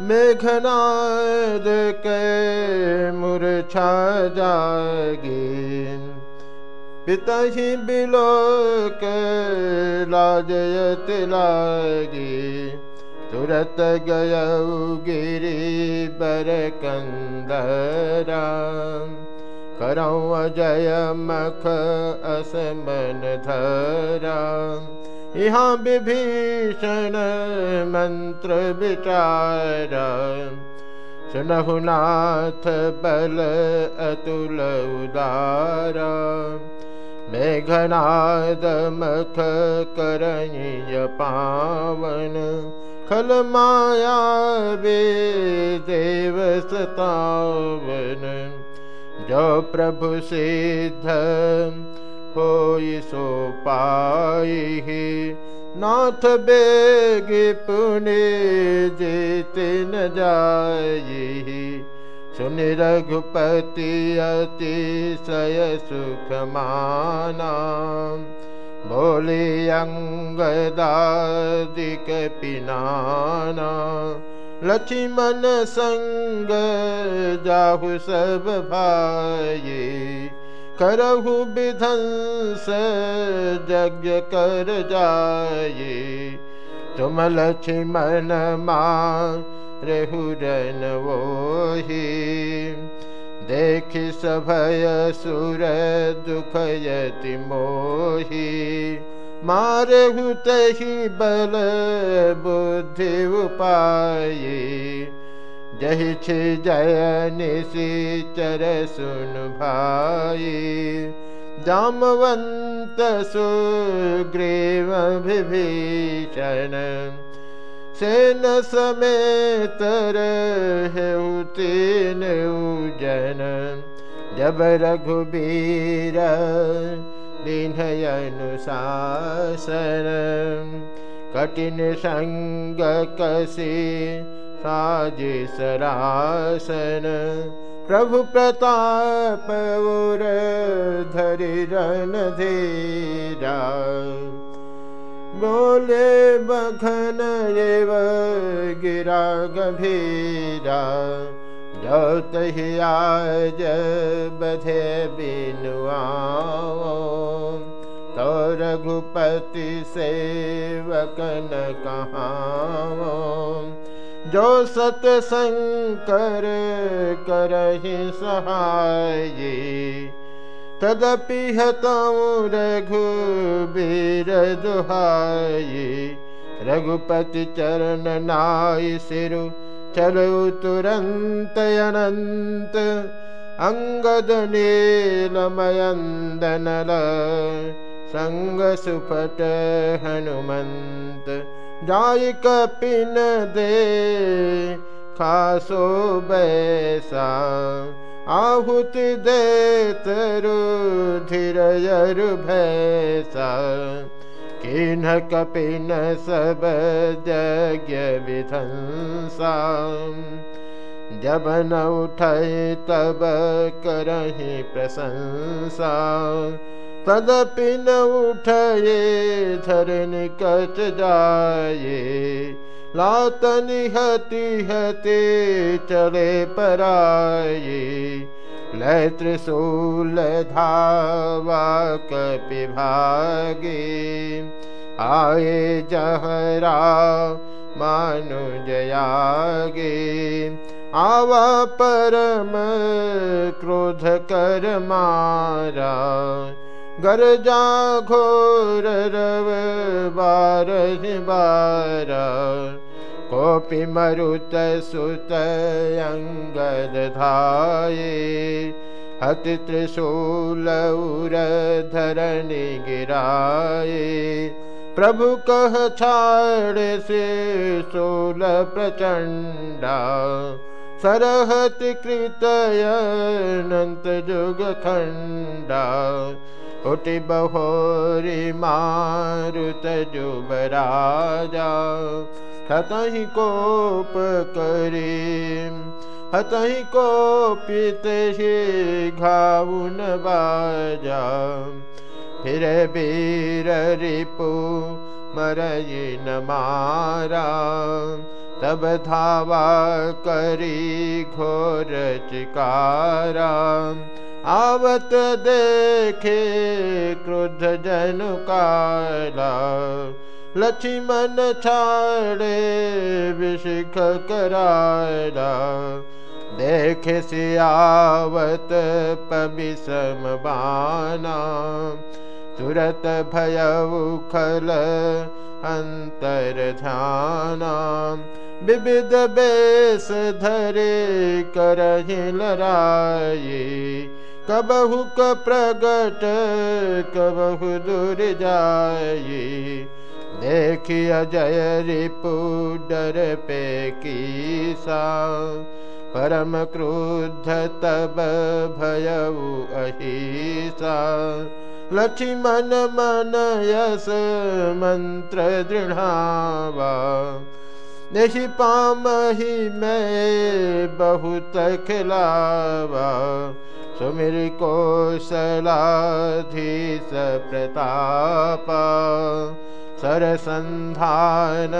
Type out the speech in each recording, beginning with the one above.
मेघनाद के मूर्छा जागी पिता ही बिलोक लाजयत लागी तुरत गय गिरी कंदरा करौ अजय मख असमन धरा यहाँ विभीषण मंत्र विचार सुनहुनाथ बल अतुल उदार। मेघनाद मख करय पावन। खल माया वे देव सतावन। जो प्रभु सिद्ध हो सो पाई नाथ बेग पुणे जेत न जाई सुन रघुपति अति सय सुख माना बोले अंगदादिक पिनाना। लक्ष्मण संग जाहु सब भाई करहु विधंस यज्ञ कर जाए। तुम लक्ष्मण माँ रहुरन वोही। देख सभय सुर दुखयति मोहि। मारहु तही बल बुद्धि उपाये। जहि छ जय निशिचर सुन भाई। जामवंत सुग्रीव समेत तीन उजन। जब रघुबीर दिनयनुशासन कठिन संग कसी साज सरासन। प्रभु प्रताप उर धरि धीरा। बोले बखन एव गिरा गभीरा। जौत ही आज बधे बिनुआ तो रघुपति सेवकन कहाँ जो सतशंकर करहि सहाय तदपि हतौ रघुबीर दुहाई रघुपति चरण नाय सिरु चलु तुरंत अनंत अंगद नीलमयंदनल संग सुफट हनुमंत कपिन दे खासो बैसा। आहुति देत रुधिरयरु भैसा। किन्ह कपिन सब यज्ञ विधंसा। जब न उठै तब करहि प्रशंसा तदपि न उठये, धरनि कच जाए लातनि हति हति, चले पराये। लय त्रिशूल धावा कपि भागे। आए जहरा मानु जयागे। आवा परम क्रोध कर मारा। गरजा बार बारा। कोपि मरुत सुत अङ्गद धाये। हति त्रिशूल उर धरनि गिराये। प्रभु कह छाड़ से शूल प्रचण्डा सरहत कृतयनन्त जुग खण्डा उटि बहोरि मारुत जुबराजा हतहि कोप करे। हतहि कोपित ही घाउन बाजा। फिर बीर रिपु मरई न मारा। तब धावा करी घोर चिकारा आवत देखे क्रुद्ध जनु काला लक्ष्मण छाड़े विशिख करारा देख सियावत पबिसम बाना तुरत भय खल अंतर ध्याना। विविध बेस धरे करहि लराये कबहु क प्रगट, कबहु दूर जाये देखिय जय रिपु डर पे कीसा परम क्रुद्ध तब भयउ अहिसा। लक्ष्मण मन यस मंत्र दृढ़ावा। नहीं पामहि मैं बहुत खिलावा। सुमिर कौशलाधीश प्रताप, सरसंधान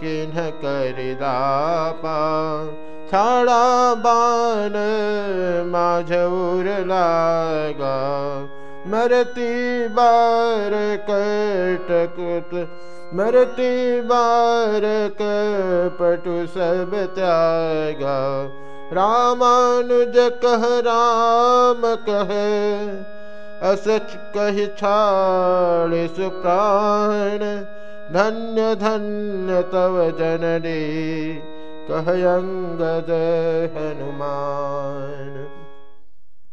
किन्ह करिदापा छाड़ा बान माझौर लागा, मरती बार कटकुत, मरती बार कपटु सब त्यागा। रामानुज कह राम कह असच कह छाड़ सुप्राण। धन्य धन्य तव जननी कहयंगद हनुमान।